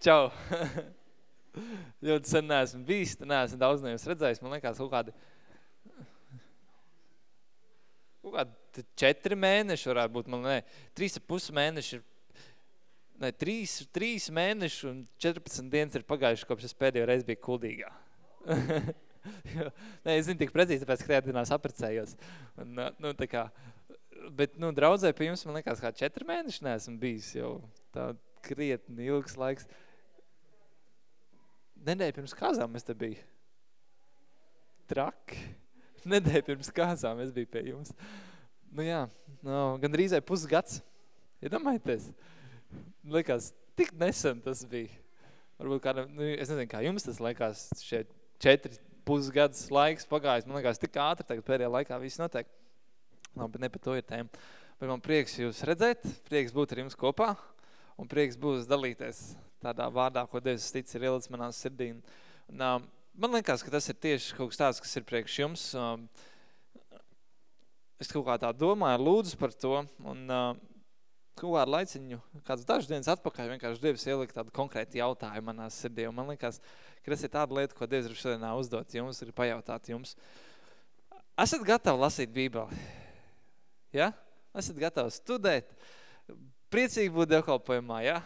Čau! ļoti sen neesmu bijis, neesmu daudz nevis redzējis. Man liekas, kaut kādi, kaut kādi četri mēneši varētu būt, man ne, trīs ar pus mēneši, ne, trīs, trīs mēneši un 14 dienas ir pagājuši, kopš es pēdējo reizi biju kuldīgā. Nē, es zinu tik precīzi, tāpēc, ka tajā dienā saprecējos. Un, nu, tā kā, bet, nu, draudzē pie jums, man liekas, kā četri mēneši neesmu bijis jau tā krietni ilgs laiks nedēļa pirms kāzām es te biju. Traki. Nedēļa pirms kāzām es biju pie jums. Nu jā, no, gan drīzai pusgads. Iedomājieties. Likās, tik nesen tas bija. Varbūt kāda, nu, es nezinu, kā jums tas likās, šie četri pusgads laiks pagājis. Man liekas, tik ātri tagad pēdējā laikā viss notiek. No, bet ne par to ir tēma. Bet man prieks jūs redzēt, prieks būt ar jums kopā un prieks būs dalīties tādā vārdā, ko Dievs tic ir ielicis manā sirdī. Un, uh, man liekas, ka tas ir tieši kaut kas tāds, kas ir priekš jums. Uh, es kaut kā tā domāju, lūdzu par to, un uh, kaut kādu laiciņu, kāds dažas dienas atpakaļ, vienkārši Dievs ielika tādu konkrētu jautājumu manā sirdī, un man liekas, ka tas ir tāda lieta, ko Dievs ir šodienā uzdot jums, ir pajautāt jums. Esat gatavi lasīt Bībeli? Ja? Esat gatavi studēt? Priecīgi būt dievkalpojumā, ja?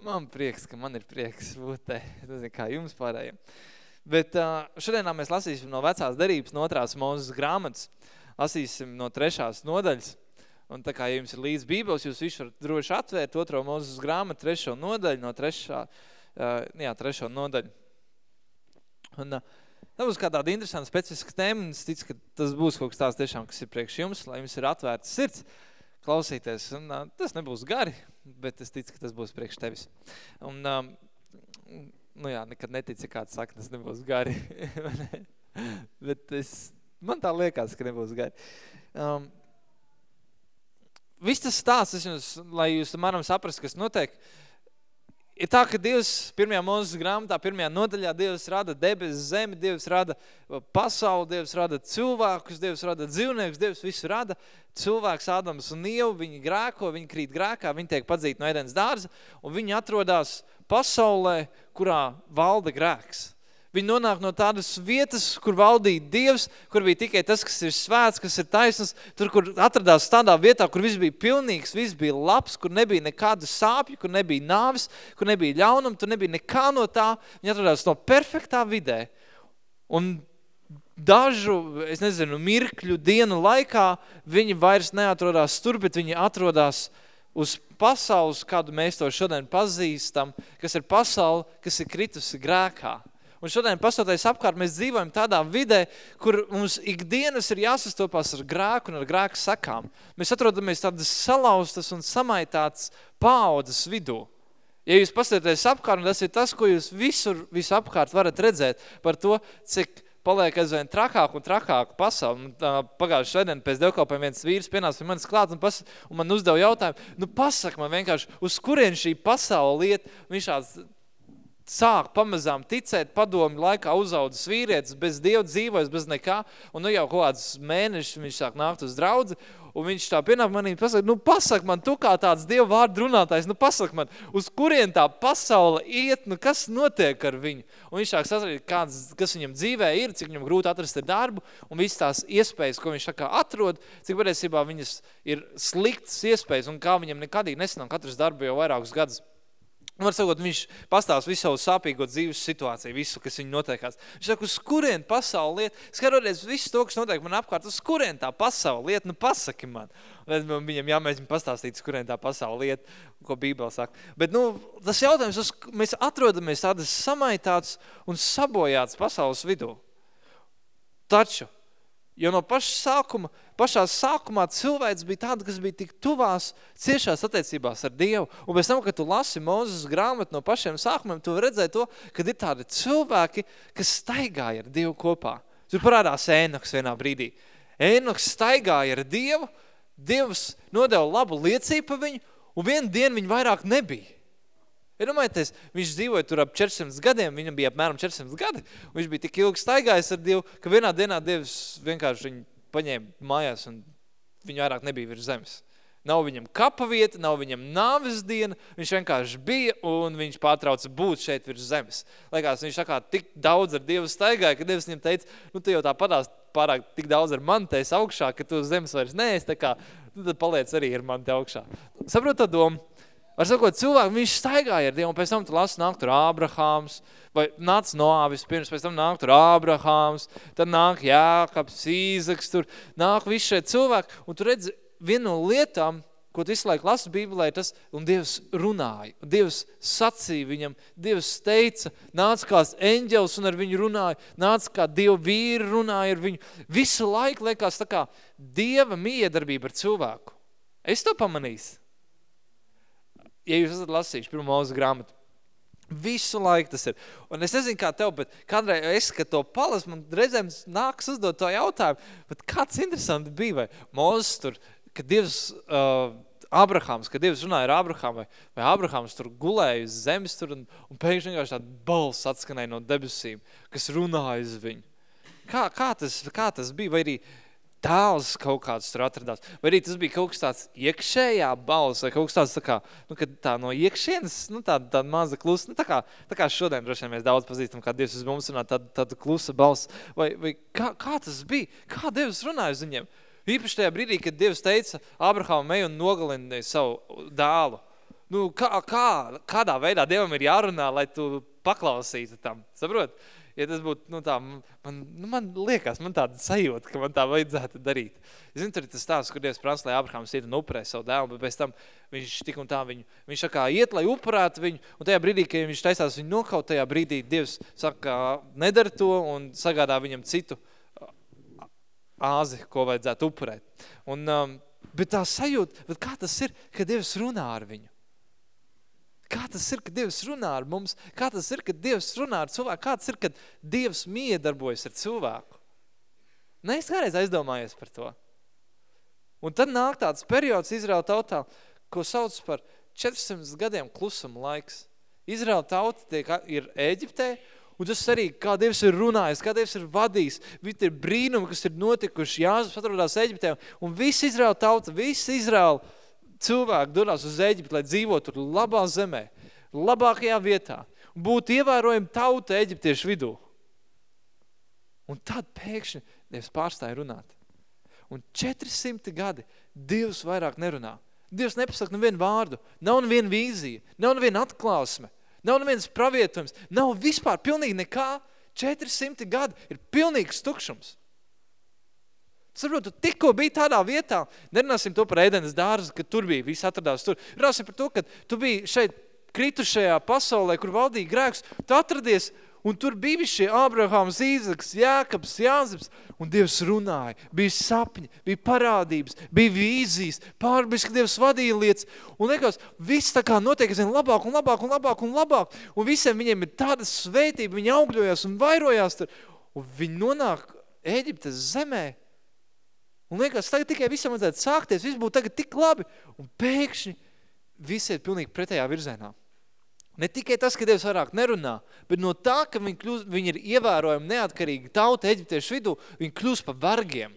Man prieks, ka man ir prieks būt te. Es nezinu, kā jums pārējiem. Bet šodienā mēs lasīsim no vecās derības, no otrās mūzes grāmatas. Lasīsim no trešās nodaļas. Un tā kā jums ir līdz bībeles, jūs visu varat droši atvērt otro mūzes grāmatu, trešo nodaļu, no trešā, jā, trešo nodaļu. Un tā būs kā tāda interesanta specifiska tēma, es ticu, ka tas būs kaut kas tās tiešām, kas ir priekš jums, lai jums ir atvērts sirds klausīties. Un, tas nebūs gari, bet es ticu, ka tas būs priekš tevis. Un, um, nu jā, nekad netici, kāds saka, tas nebūs gari. bet es, man tā liekas, ka nebūs gari. Um, viss tas stāsts, jums, lai jūs varam saprast, kas notiek, ir tā, ka Dievs pirmajā mūzes grāmatā, pirmajā nodaļā Dievs rada debesis, zemi, Dievs rada pasauli, Dievs rada cilvēkus, Dievs rada dzīvniekus, Dievs visu rada, cilvēks Ādams un Ievu, viņi grēko, viņi krīt grēkā, viņi tiek padzīti no ēdienas dārza, un viņi atrodas pasaulē, kurā valda grēks. Viņi nonāk no tādas vietas, kur valdīja Dievs, kur bija tikai tas, kas ir svēts, kas ir taisnas, tur, kur atradās tādā vietā, kur viss bija pilnīgs, viss bija labs, kur nebija nekāda sāpju, kur nebija nāvis, kur nebija ļaunuma, tur nebija nekā no tā. Viņi atradās no perfektā vidē. Un dažu, es nezinu, mirkļu dienu laikā viņi vairs neatrodās tur, bet viņi atrodās uz pasaules, kādu mēs to šodien pazīstam, kas ir pasaule, kas ir kritusi grēkā. Un šodien pastoties apkārt, mēs dzīvojam tādā vidē, kur mums ikdienas ir jāsastopās ar grēku un ar grēku sakām. Mēs atrodamies tādas salauztas un samaitātas paaudas vidū. Ja jūs pastoties apkārt, un tas ir tas, ko jūs visur, visu apkārt varat redzēt par to, cik paliek aizvien trakāk un trakāk pasauli. Pagājuši šodien pēc devkalpiem viens vīrs pienāca pie manis klāt un, pas, un man uzdeva jautājumu, nu pasaka man vienkārši, uz kurien šī pasaule iet, viņš tāds sāk pamazām ticēt, padomi laikā uzaudzis vīrietis, bez Dieva dzīvojas, bez nekā, un nu jau kāds mēnešus viņš sāk nākt uz draudzi, un viņš tā pienāk manī pasaka, nu pasak man, tu kā tāds Dieva vārdu runātājs, nu pasak man, uz kurien tā pasaule iet, nu kas notiek ar viņu? Un viņš sāk sasarīt, kāds, kas viņam dzīvē ir, cik viņam grūti atrast ar darbu, un visas tās iespējas, ko viņš tā kā atrod, cik patiesībā viņas ir sliktas iespējas, un kā viņam nekadīgi nesanāk atrast darbu jau vairākus gadus. Un var sakot, viņš pastāst visu savu sāpīgo dzīves situāciju, visu, kas viņu notiekās. Viņš saka, uz kurien pasauli liet, skatoties visu to, kas notiek man apkārt, uz kurien tā pasauli liet, nu pasaki man. Un viņam jāmēģina pastāstīt, uz kurien tā pasauli liet, ko Bībele saka. Bet, nu, tas jautājums, uz, mēs atrodamies tādas samaitāts un sabojāts pasaules vidū. Taču, jo no paša sākuma pašā sākumā cilvēks bija tāda, kas bija tik tuvās, ciešās attiecībās ar Dievu. Un pēc tam, kad tu lasi Mūzes grāmatu no pašiem sākumiem, tu redzēji to, kad ir tādi cilvēki, kas staigāja ar Dievu kopā. Tur parādās Ēnoks vienā brīdī. Ēnoks staigāja ar Dievu, Dievs nodeva labu liecību par viņu, un vienu dienu viņu vairāk nebija. Iedomājieties, viņš dzīvoja tur ap 400 gadiem, viņam bija apmēram 400 gadi, viņš bija tik ilgi staigājis ar Dievu, ka vienā dienā Dievs vienkārši viņu paņēma mājās un viņa vairāk nebija virs zemes. Nav viņam kapa vieta, nav viņam nāves diena, viņš vienkārši bija un viņš pārtrauca būt šeit virs zemes. Liekas, viņš tā kā tik daudz ar Dievu staigāja, ka Dievs viņam teica, nu tu jau tā padās pārāk tik daudz ar mani teis augšā, ka tu uz zemes vairs neesi, tā kā, tu tad paliec arī ar mani te augšā. Saprot tā domu? Var sakot, cilvēku, viņš staigāja ar Dievu, un pēc tam tu lasi, nāk tur Ābrahāms, vai nāc Noāvis pirms, pēc tam nāk tur Ābrahāms, tad nāk Jākabs, Īzaks, tur nāk visi šie cilvēki, un tu redzi, viena no lietām, ko tu visu laiku lasi Bībelē, tas, un Dievs runāja, un Dievs sacīja viņam, Dievs teica, nāca kāds eņģels un ar viņu runāja, nāca kā Dieva vīri runāja ar viņu. Visu laiku liekas tā kā Dieva miedarbība ar cilvēku. Es to pamanīju. Ja jūs esat lasījuši pirmo mūsu grāmatu, Visu laiku tas ir. Un es nezinu, kā tev, bet kādreiz es, kad to palas, man reizēm nāks uzdot to jautājumu, bet kāds interesanti bija, vai Mozes tur ka Dievs, uh, Abrahams, kad Dievs runāja ar Abrahamu, vai, vai Abrahams tur gulēja uz zemes tur, un, un pēkšņi vienkārši tāda balss atskanēja no debesīm, kas runāja uz viņu. Kā, kā, tas, kā tas bija? Vai arī tēls kaut kāds tur atradās? Vai arī tas bija kaut kas tāds iekšējā balss, vai kaut kas tāds tā kā, nu, kad tā no iekšienes, nu, tāda, tāda maza klusa, nu, tā kā, tā kā šodien droši vien mēs daudz pazīstam, kā Dievs uz mums runā, tāda, tāda klusa balss, vai, vai kā, kā tas bija? Kā Dievs runāja uz viņiem? Īpaši tajā brīdī, kad Dievs teica Abrahamam ej un nogalini savu dēlu. Nu, kā, kā, kādā veidā Dievam ir jārunā, lai tu paklausītu tam? Saprot? Ja tas būtu, nu tā, man, nu man liekas, man tāda sajūta, ka man tā vajadzētu darīt. Es zinu, tur ir tas stāsts, kur Dievs prasa, lai Abrahams iet un upurē savu dēlu, bet pēc tam viņš tik un tā viņu, viņš saka, iet, lai upurētu viņu, un tajā brīdī, kad viņš taisās viņu nokaut, tajā brīdī Dievs saka, nedara to un sagādā viņam citu āzi, ko vajadzētu upurēt. Un, um, bet tā sajūta, bet kā tas ir, kad Dievs runā ar viņu? Kā tas ir, kad Dievs runā ar mums? Kā tas ir, kad Dievs runā ar cilvēku? Kā tas ir, kad Dievs miedarbojas ar cilvēku? Ne, es kādreiz aizdomājies par to. Un tad nāk tāds periods Izraela tautā, ko sauc par 400 gadiem klusuma laiks. Izraela tauta tiek, ir Ēģiptē, Un tas arī, kā Dievs ir runājis, kā Dievs ir vadījis, visi ir brīnumi, kas ir notikuši. Jāzus atrodās Eģiptē, un visi Izraela tauta, visi Izraela cilvēki dodas uz Eģipti, lai dzīvotu tur labā zemē, labākajā vietā, un būtu ievērojama tauta eģiptiešu vidū. Un tad pēkšņi Dievs pārstāja runāt. Un 400 gadi Dievs vairāk nerunā. Dievs nepasaka nevienu vārdu, nav neviena vīzija, nav neviena atklāsme. Nav nevienas pravietojums, nav vispār pilnīgi nekā. 400 gadi ir pilnīgs tukšums. Saprot, tu tikko biji tādā vietā, nerunāsim to par ēdenes dārzu, kad tur bija, viss atradās tur. Runāsim par to, ka tu biji šeit kritušajā pasaulē, kur valdīja grēks, tu atradies Un tur bija šie Ābrahāms, Īzaks, Jākabs, Jāzeps, un Dievs runāja. Bija sapņi, bija parādības, bija vīzijas, pārbies, ka Dievs vadīja lietas. Un liekas, viss tā kā notiek, zin, labāk un labāk un labāk un labāk. Un visiem viņiem ir tāda svētība, viņi augļojās un vairojās tur. Un viņi nonāk Ēģiptes zemē. Un liekas, tagad tikai visam vajadzētu sākties, viss būtu tagad tik labi. Un pēkšņi visi ir pilnīgi pretējā virzienā. Ne tikai tas, ka Dievs vairāk nerunā, bet no tā, ka viņi, kļūst, viņi ir ievērojami neatkarīgi tauta eģiptiešu vidū, viņi kļūst par vargiem.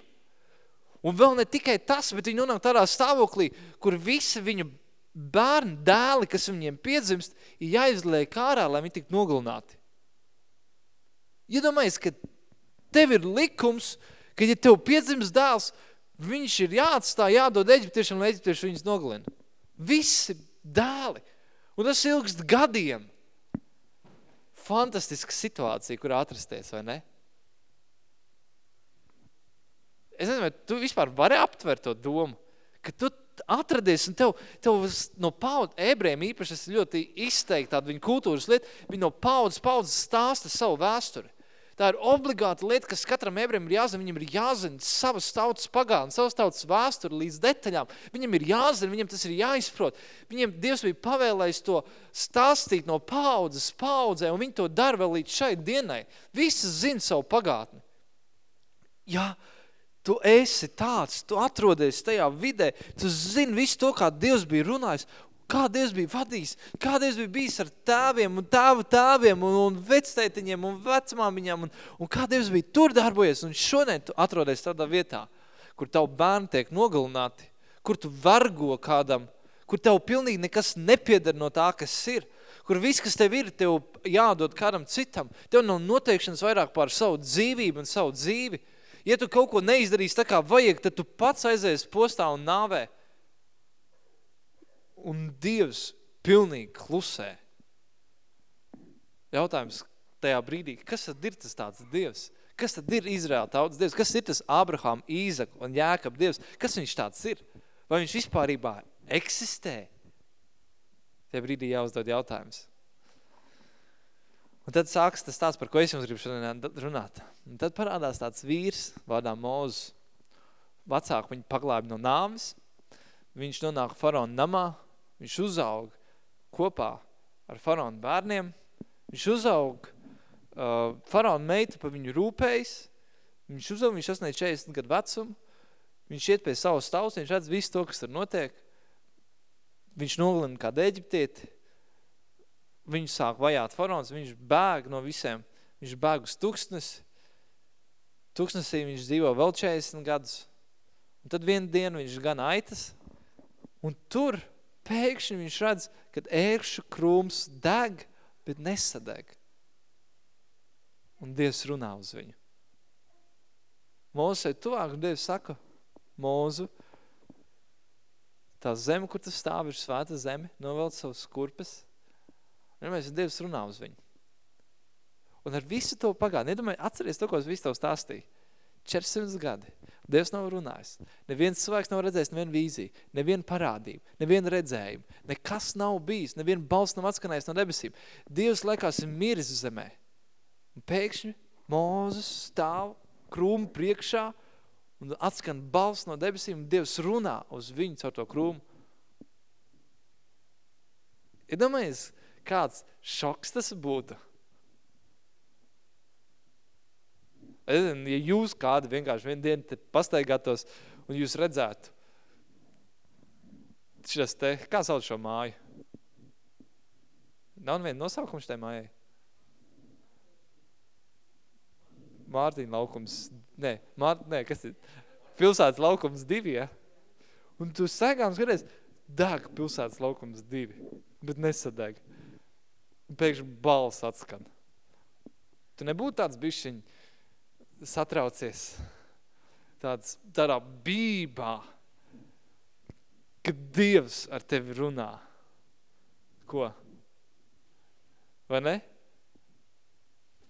Un vēl ne tikai tas, bet viņi nonāk tādā stāvoklī, kur visi viņu bērni, dēli, kas viņiem piedzimst, ir jāizliek kārā, lai viņi tiktu nogalināti. Iedomājies, ka tev ir likums, ka ja tev piedzimst dēls, viņš ir jāatstāj, jādod eģiptiešiem, lai eģiptieši viņus nogalina. Visi dēli. Un tas ilgst gadiem. Fantastiska situācija, kur atrasties, vai ne? Es nezinu, vai tu vispār vari aptvert to domu, ka tu atradies un tev, tev no paudzes, ebrejiem īpaši tas ļoti izteikti tāda viņa kultūras lieta, viņi no paudzes paudzes stāsta savu vēsturi. Tā ir obligāta lieta, kas katram ebrejam ir jāzina. Viņam ir jāzina savas tautas pagātnes, savas tautas vēsturi līdz detaļām. Viņam ir jāzina, viņam tas ir jāizprot. Viņam Dievs bija pavēlējis to stāstīt no paudzes paudzē, un viņi to dara vēl līdz šai dienai. Visi zina savu pagātni. Ja tu esi tāds, tu atrodies tajā vidē, tu zini visu to, kā Dievs bija runājis, kā Dievs bija vadījis, kā Dievs bija bijis ar tēviem un tēvu tēviem un, un vectētiņiem un vecmāmiņām un, un kā Dievs bija tur darbojies un šodien tu atrodies tādā vietā, kur tavu bērni tiek nogalināti, kur tu vargo kādam, kur tev pilnīgi nekas nepiedara no tā, kas ir, kur viss, kas tev ir, tev jādod kādam citam. Tev nav noteikšanas vairāk pār savu dzīvību un savu dzīvi. Ja tu kaut ko neizdarīsi tā kā vajag, tad tu pats aizies postā un nāvē. Un Dievs pilnīgi klusē. Jautājums tajā brīdī, kas tad ir tas tāds Dievs? Kas tad ir Izraēla tautas Dievs? Kas ir tas Abraham, Īzak un Jākab Dievs? Kas viņš tāds ir? Vai viņš vispārībā eksistē? Tajā brīdī jāuzdod jautājums. Un tad sāks tas tāds, par ko es jums gribu šodien runāt. Un tad parādās tāds vīrs vārdā Mūzes. Vecāku viņu paglābi no nāves. Viņš nonāk faraona namā. Viņš uzaug kopā ar faraona bērniem. Viņš uzaug, uh, faraona meita pa viņu rūpējas. Viņš uzaug, viņš sasniedz 40 gadu vecumu. Viņš iet pie savas tautas, viņš redz visu to, kas tur notiek. Viņš nogalina kādu eģiptieti, viņu sāk vajāt faraons, viņš bēg no visiem, viņš bēg uz tuksnes, tuksnesī viņš dzīvo vēl 40 gadus, un tad vienu dienu viņš gan aitas, un tur pēkšņi viņš redz, kad ērkšu krūms deg, bet nesadeg. Un Dievs runā uz viņu. Mūzei tuvāk, Dievs saka, Mūzu, tā zeme, kur tas stāv, ir svēta zeme, novelt savus kurpes. Un mēs Dievs runā uz viņu. Un ar visu to pagādu, nedomāju, atceries to, ko es visu tev stāstīju. 400 gadi. Dievs nav runājis. Neviens cilvēks nav redzējis nevienu vīziju, nevienu parādību, nevienu redzējumu. Nekas nav bijis, neviena balss nav atskanējis no debesīm. Dievs liekas ir miris zemē. Un pēkšņi Mūzes stāv krūmu priekšā un atskan balss no debesīm, un Dievs runā uz viņu caur to krūmu. Iedomājies, kāds šoks tas būtu. Es zinu, ja jūs kādi vienkārši vienu dienu pastaigātos un jūs redzētu šis te, kā sauc šo māju? Nav neviena nosaukums šai mājai? Mārtiņa laukums, nē, Mār, nē, kas ir? Pilsētas laukums divi, ja? Un tu segām skaties, deg pilsētas laukums divi, bet nesadeg. Pēkšņi balss atskan. Tu nebūtu tāds bišķiņ satraucies tāds, tādā bībā, kad Dievs ar tevi runā. Ko? Vai ne?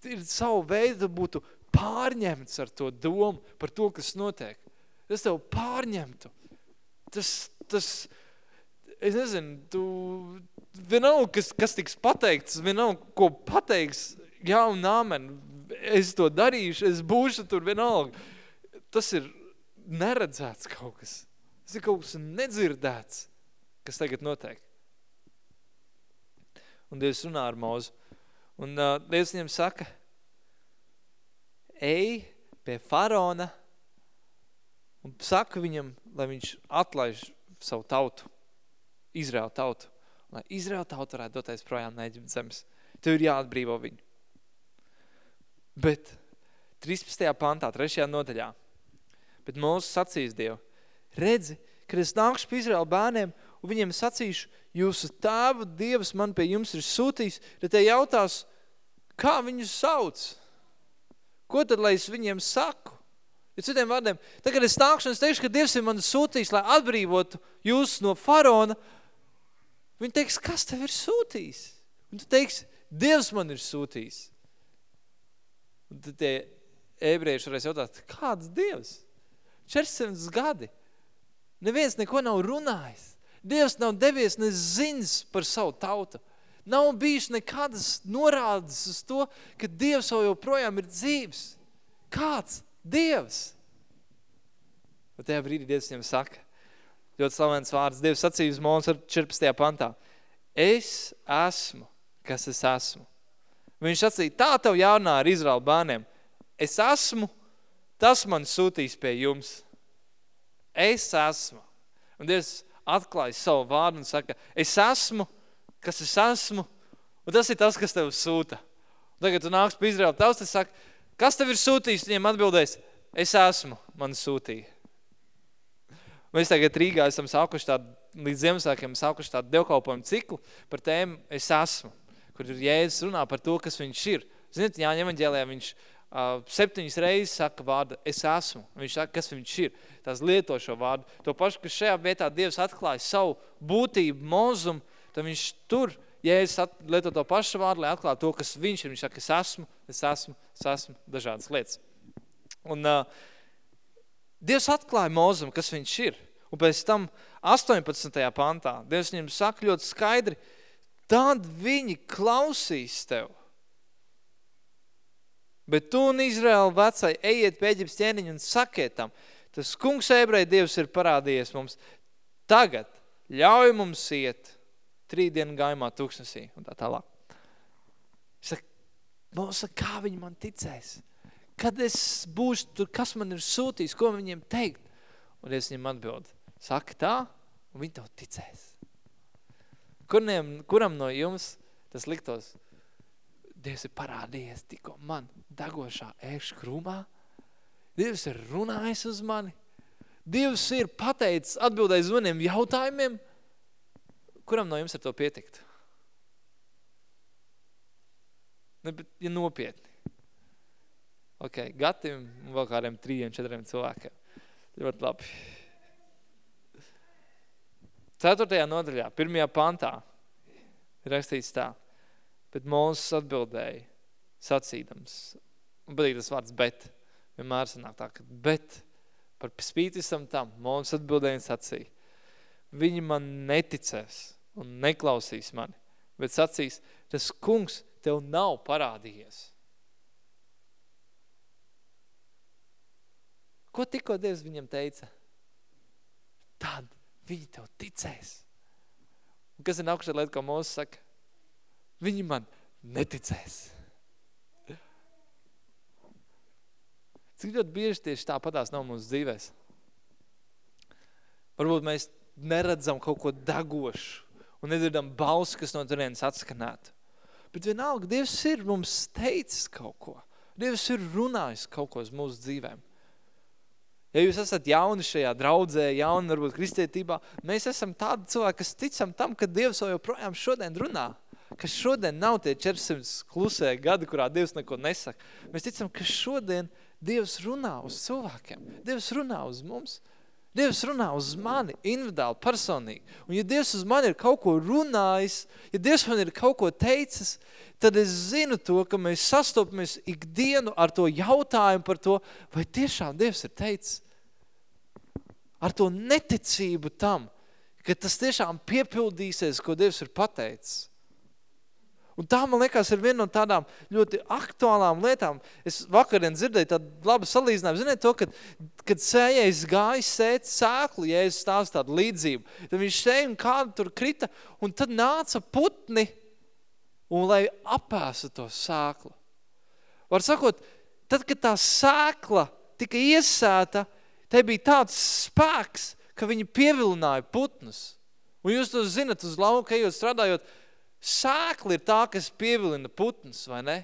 Ir savu veidu būtu pārņemts ar to domu par to, kas notiek. Tas tev pārņemtu. Tas, tas es nezinu, tu, vienalga, kas, kas tiks pateikts, vienalga, ko pateiks, jā un āmen, es to darīšu, es būšu tur vienalga. Tas ir neredzēts kaut kas. Tas ir kaut kas nedzirdēts, kas tagad notiek. Un Dievs runā ar mūzu. Un uh, Dievs viņam saka, ej pie faraona un saka viņam, lai viņš atlaiž savu tautu, Izraēlu tautu. Lai Izraēlu tautu varētu doties projām no Eģiptes zemes. Tev ir jāatbrīvo viņu. Bet 13. pantā, 3. nodaļā, bet mūsu sacīs Dievu, redzi, kad es nākšu pie Izraēla bērniem un viņiem sacīšu, jūsu tēva Dievs man pie jums ir sūtījis, tad te jautās, kā viņus sauc? Ko tad, lai es viņiem saku? Ja citiem vārdiem, tagad es nākšu un es teikšu, ka Dievs ir man sūtījis, lai atbrīvotu jūs no faraona, viņi teiks, kas tev ir sūtījis? Un tu teiksi, Dievs man ir sūtījis. Un tad tie ebrieši varēs jautāt, kāds Dievs? 400 gadi. Neviens neko nav runājis. Dievs nav devies ne ziņas par savu tautu. Nav bijis nekādas norādes uz to, ka Dievs jau joprojām ir dzīvs. Kāds Dievs? Un tajā brīdī Dievs viņam saka, ļoti slavens vārds, Dievs sacīja uz mums 14. pantā, es esmu, kas es esmu. Viņš sacīja, tā tev jārunā ar Izraela bērniem. Es esmu, tas man sūtīs pie jums. Es esmu. Un Dievs atklāja savu vārdu un saka, es esmu, kas es esmu, un tas ir tas, kas tev sūta. Un tagad tu nāks pie Izraela tavs, tas saka, kas tev ir sūtījis? Viņiem atbildēs, es esmu, man sūtīja. Mēs tagad Rīgā esam sākuši tādu, līdz Ziemassvētkiem sākuši tādu dievkalpojumu ciklu par tēmu Es esmu, kur Jēzus runā par to, kas viņš ir. Ziniet, Jāņa evaņģēlijā viņš uh, septiņas reizes saka vārdu Es esmu. Viņš saka, kas viņš ir. Tās lieto šo vārdu. To pašu, ka šajā vietā Dievs atklāja savu būtību, mozumu, tad viņš tur Jēzus lieto to pašu vārdu, lai atklātu to, kas viņš ir. Viņš saka, es esmu, es esmu, es esmu dažādas lietas. Un uh, Dievs atklāja Mozum, kas viņš ir. Un pēc tam 18. pantā Dievs viņam saka ļoti skaidri, tad viņi klausīs tev. Bet tu un Izraēla vecai ejiet pie Eģiptes ķēniņu un sakiet tam, tas kungs ebreja Dievs ir parādījies mums. Tagad ļauj mums iet trīdienu gaimā tūkstnesī un tā tālāk. Es saku, Mosa, kā viņi man ticēs? Kad es būšu tur, kas man ir sūtījis, ko viņiem teikt? Un es viņiem atbildu, saka tā, un viņi tev ticēs. Kuriem, kuram no jums tas liktos, Dievs ir parādījies tikko man dagošā ēkšu krūmā? Dievs ir runājis uz mani? Dievs ir pateicis, atbildējis uz maniem jautājumiem? Kuram no jums ar to pietikt? Ne, bet, ja nopietni. Ok, gatim vēl kādiem trījiem, četriem cilvēkiem. Ļoti labi. Ceturtajā nodaļā, pirmajā pantā, ir rakstīts tā. Bet Mūzes atbildēja, sacīdams, un patīk tas vārds bet, vienmēr sanāk tā, ka bet, par spīti visam tam, Mūzes atbildēja un sacīja, viņi man neticēs un neklausīs mani, bet sacīs, tas kungs tev nav parādījies. Ko tikko Dievs viņam teica? Tad viņi tev ticēs. Un kas ir nākušā lieta, ko Mūzes saka? Viņi man neticēs. Cik ļoti bieži tieši tāpatās nav mūsu dzīvēs? Varbūt mēs neredzam kaut ko dagošu un nedzirdam balsi, kas no turienes atskanētu. Bet vienalga, Dievs ir mums teicis kaut ko. Dievs ir runājis kaut ko uz mūsu dzīvēm. Ja jūs esat jauni šajā draudzē, jauni varbūt kristietībā, mēs esam tādi cilvēki, kas ticam tam, ka Dievs vēl joprojām šodien runā. Ka šodien nav tie 400 klusē gadi, kurā Dievs neko nesaka. Mēs ticam, ka šodien Dievs runā uz cilvēkiem. Dievs runā uz mums. Dievs runā uz mani individuāli, personīgi. Un ja Dievs uz mani ir kaut ko runājis, ja Dievs man ir kaut ko teicis, tad es zinu to, ka mēs sastopamies ikdienu ar to jautājumu par to, vai tiešām Dievs ir teicis ar to neticību tam, ka tas tiešām piepildīsies, ko Dievs ir pateicis. Un tā, man liekas, ir viena no tādām ļoti aktuālām lietām. Es vakarien dzirdēju tādu labu salīdzinājumu. Ziniet to, kad, kad sējais gāja sēt sēklu, ja es stāstu tādu līdzību, tad viņš sēja un kādu tur krita, un tad nāca putni, un lai apēsa to sēklu. Var sakot, tad, kad tā sēkla tika iesēta, te bija tāds spēks, ka viņi pievilināja putnus. Un jūs to zinat uz lauka, ejot strādājot, sēkla ir tā, kas pievilina putnus, vai ne?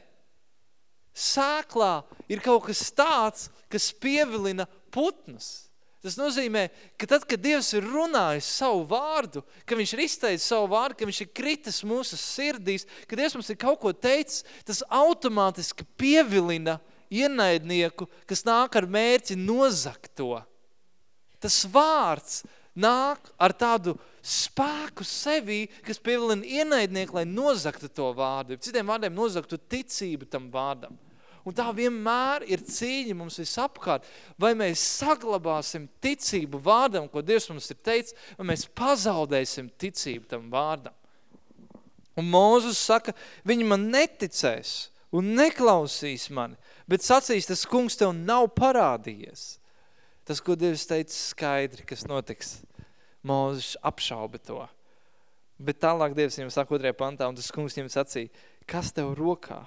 Sēklā ir kaut kas tāds, kas pievilina putnus. Tas nozīmē, ka tad, kad Dievs ir runājis savu vārdu, ka viņš ir izteicis savu vārdu, ka viņš ir kritis mūsu sirdīs, ka Dievs mums ir kaut ko teicis, tas automātiski pievilina ienaidnieku, kas nāk ar mērķi nozakt to. Tas vārds nāk ar tādu spēku sevī, kas pievilina ienaidnieku, lai nozaktu to vārdu. Citiem vārdiem nozaktu ticību tam vārdam. Un tā vienmēr ir cīņa mums visapkārt. Vai mēs saglabāsim ticību vārdam, ko Dievs mums ir teicis, vai mēs pazaudēsim ticību tam vārdam. Un Mūzus saka, viņi man neticēs un neklausīs mani, bet sacīs, tas kungs tev nav parādījies. Tas, ko Dievs teica skaidri, kas notiks. Mūzes apšauba to. Bet tālāk Dievs viņam saka otrajā pantā, un tas kungs viņam sacīja, kas tev rokā?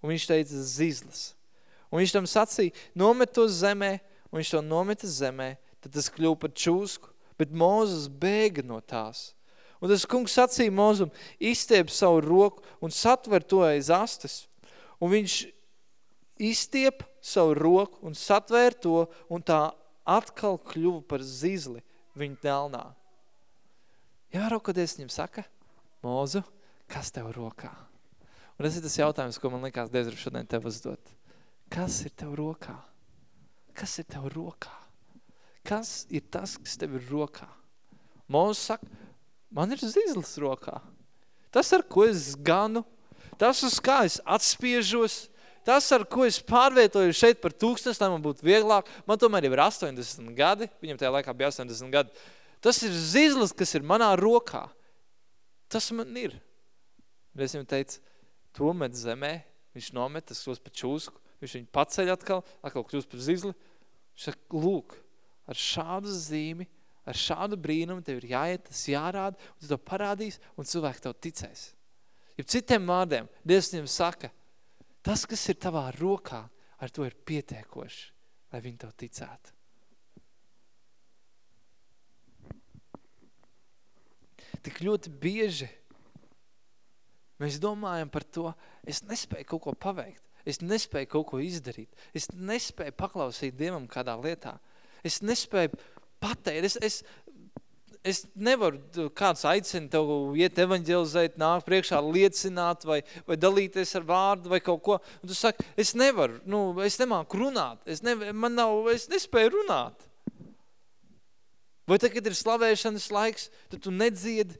Un viņš teica zizlas. Un viņš tam sacīja, nomet to zemē, un viņš to nometa zemē, tad tas kļuva par čūsku, bet Mūzes bēga no tās. Un tas kungs sacīja Mūzum, izstiep savu roku un satver to aiz astes. Un viņš izstiep savu roku un satvēr to, un tā atkal kļuva par zizli, viņu telnā. Jāro, ko Dievs viņam saka, Mūzu, kas tev rokā? Un tas ir tas jautājums, ko man likās Dievs šodien tev uzdot. Kas ir tev rokā? Kas ir tev rokā? Kas ir tas, kas tev ir rokā? Mūzes saka, man ir zizlis rokā. Tas, ar ko es ganu, tas, uz kā es atspiežos, tas, ar ko es pārvietoju šeit par tūkstnes, lai man būtu vieglāk. Man tomēr jau ir 80 gadi, viņam tajā laikā bija 80 gadi. Tas ir zizlis, kas ir manā rokā. Tas man ir. Es viņam teicu, to met zemē, viņš nomet, tas kļūst par čūsku, viņš viņu paceļ atkal, atkal kļūst par zizli. Viņš saka, lūk, ar šādu zīmi, ar šādu brīnumu tev ir jāiet, tas jārāda, un tu to parādīs, un cilvēki tev ticēs. Ja citiem vārdiem, Dievs viņam saka, tas, kas ir tavā rokā, ar to ir pietiekoši, lai viņi tev ticētu. Tik ļoti bieži mēs domājam par to, es nespēju kaut ko paveikt, es nespēju kaut ko izdarīt, es nespēju paklausīt Dievam kādā lietā, es nespēju pateikt, es, es, es nevaru, kāds aicina tev iet evaņģelizēt, nāk priekšā liecināt vai, vai dalīties ar vārdu vai kaut ko, un tu saki, es nevaru, nu, es nemāku runāt, es, ne, man nav, es nespēju runāt. Vai tad, kad ir slavēšanas laiks, tad tu nedziedi,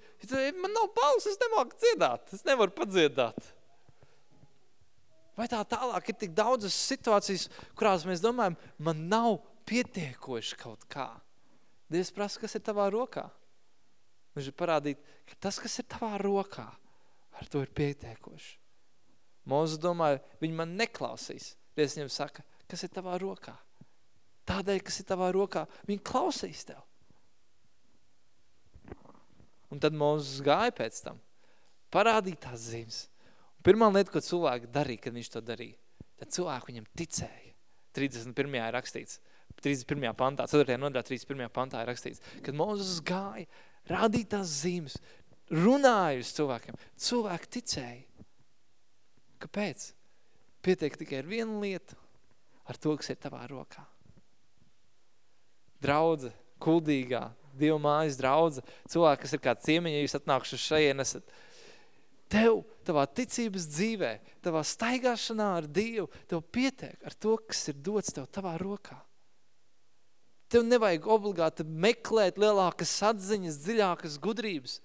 man nav balss, es nemāku dziedāt, es nevaru padziedāt. Vai tā tālāk ir tik daudzas situācijas, kurās mēs domājam, man nav pietiekoši kaut kā. Dievs prasa, kas ir tavā rokā. Viņš ir parādīt, ka tas, kas ir tavā rokā, ar to ir pietiekoši. Mūzes domāja, viņi man neklausīs. Dievs viņam saka, kas ir tavā rokā. Tādēļ, kas ir tavā rokā, viņi klausīs tev. Un tad Mūzes gāja pēc tam. Parādīja tās zīmes. Un pirmā lieta, ko cilvēki darīja, kad viņš to darīja, tad cilvēki viņam ticēja. 31. ir rakstīts, 31. pantā, 4. nodaļā 31. pantā ir rakstīts, kad Mūzes gāja, rādīja tās zīmes, runāja uz cilvēkiem. Cilvēki ticēja. Kāpēc? Pietiek tikai ar vienu lietu, ar to, kas ir tavā rokā. Draudze, kuldīgā, Dieva mājas draudze, cilvēki, kas ir kā ciemiņi, ja jūs atnākuši šajien, esat tev, tavā ticības dzīvē, tavā staigāšanā ar Dievu, tev pietiek ar to, kas ir dots tev tavā rokā. Tev nevajag obligāti meklēt lielākas atziņas, dziļākas gudrības.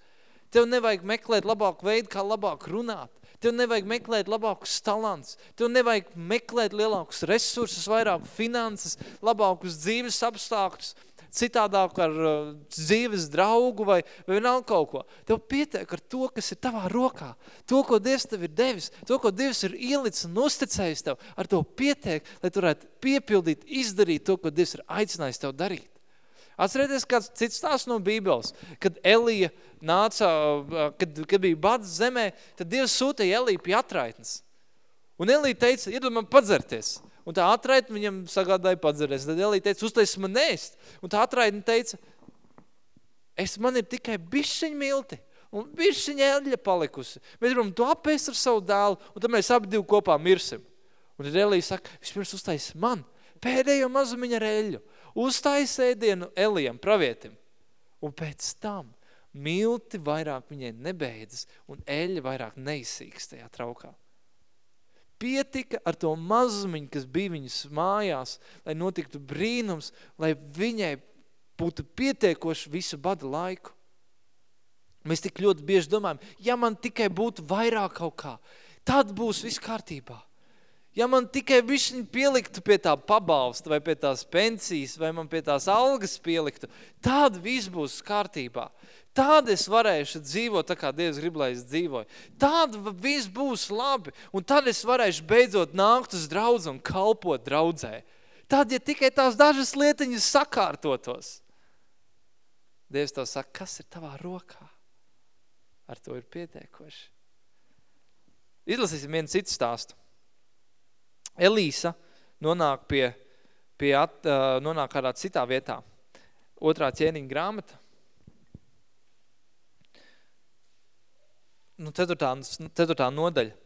Tev nevajag meklēt labāku veidu, kā labāk runāt. Tev nevajag meklēt labākus talants. Tev nevajag meklēt lielākus resursus, vairāk finanses, labākus dzīves apstākļus citādāk ar uh, dzīves draugu vai, vai vienalga kaut ko. Tev pietiek ar to, kas ir tavā rokā. To, ko Dievs tev ir devis, to, ko Dievs ir ielicis un uzticējis tev, ar to pietiek, lai tu varētu piepildīt, izdarīt to, ko Dievs ir aicinājis tev darīt. Atcerieties kāds cits stāsts no Bībeles, kad Elija nāca, uh, kad, kad bija bats zemē, tad Dievs sūtīja Eliju pie atraitnes. Un Elija teica, iedod man padzerties. Un tā atraitne viņam sagādāja padzerēs. Tad Elija teica, uztais man nēst. Un tā atraitne teica, es man ir tikai bišķiņ milti. Un bišķiņa eļļa palikusi. Mēs gribam to apēst ar savu dēlu, un tad mēs abi divi kopā mirsim. Un tad Elija saka, vispirms uztais man pēdējo mazumiņa ar eļļu. Uztais ēdienu Elijam, pravietim. Un pēc tam milti vairāk viņai nebeidzas, un eļļa vairāk neizsīks tajā traukā. Pietika ar to mazumiņu, kas bija viņas mājās, lai notiktu brīnums, lai viņai būtu pietiekoši visu bada laiku. Mēs tik ļoti bieži domājam, ja man tikai būtu vairāk kaut kā, tad būs viss kārtībā. Ja man tikai višķiņi pieliktu pie tā pabalsta vai pie tās pensijas vai man pie tās algas pieliktu, tad viss būs kārtībā. Tāda es varēšu dzīvot tā, kā Dievs grib, lai es dzīvoju. Tāda viss būs labi. Un tad es varēšu beidzot nākt uz draudzu un kalpot draudzē. Tad, ja tikai tās dažas lietiņas sakārtotos. Dievs tev saka, kas ir tavā rokā? Ar to ir pietiekoši. Izlasīsim vienu citu stāstu. Elīsa nonāk pie, pie at, nonāk kādā citā vietā. Otrā ķēniņa grāmata, nu, ceturtā, ceturtā nodaļa.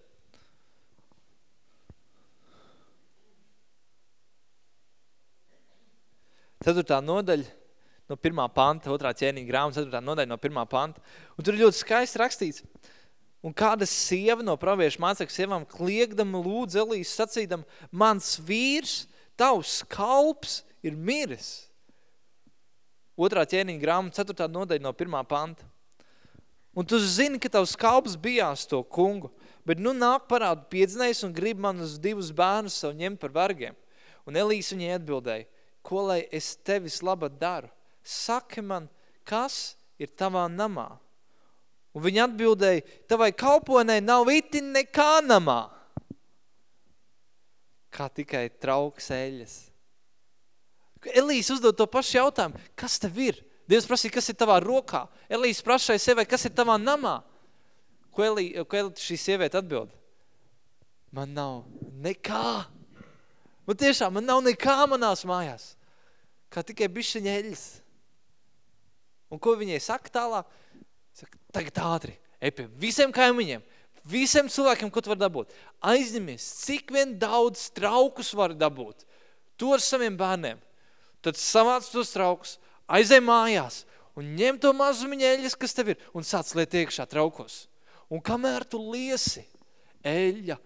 Ceturtā nodaļa, no pirmā panta, otrā ķēniņa grāmata, ceturtā nodaļa no pirmā panta. Un tur ir ļoti skaisti rakstīts. Un kāda sieva no praviešu mācekļu sievām kliegdama lūdz Elīs sacīdam, mans vīrs, tavs kalps ir miris. Otrā ķēniņa grāmata, ceturtā nodaļa no pirmā panta. Un tu zini, ka tavs kalps bijās to kungu, bet nu nāk parādu piedzinējs un grib manus divus bērnus savu ņemt par vergiem. Un Elīs viņai atbildēja, ko lai es tevis laba daru? Saki man, kas ir tavā namā? Un viņa atbildēja, tavai kalponē nav itin nekā namā. Kā tikai trauks eļas. Elīs uzdod to pašu jautājumu, kas tev ir? Dievs prasīja, kas ir tavā rokā? Elīs prašai sievai, kas ir tavā namā? Ko, Elī, ko Elī šī sieviete atbild? Man nav nekā. Man tiešām, man nav nekā manās mājās. Kā tikai bišķiņa eļas. Un ko viņai saka tālāk? Saka, tagad ātri, ej pie visiem kaimiņiem, visiem cilvēkiem, ko tu var dabūt. Aizņemies, cik vien daudz traukus var dabūt. Tu ar saviem bērniem. Tad savāc tos traukus, aizej mājās un ņem to mazumiņa eļas, kas tev ir, un sāc liet iekšā traukos. Un kamēr tu liesi, eļa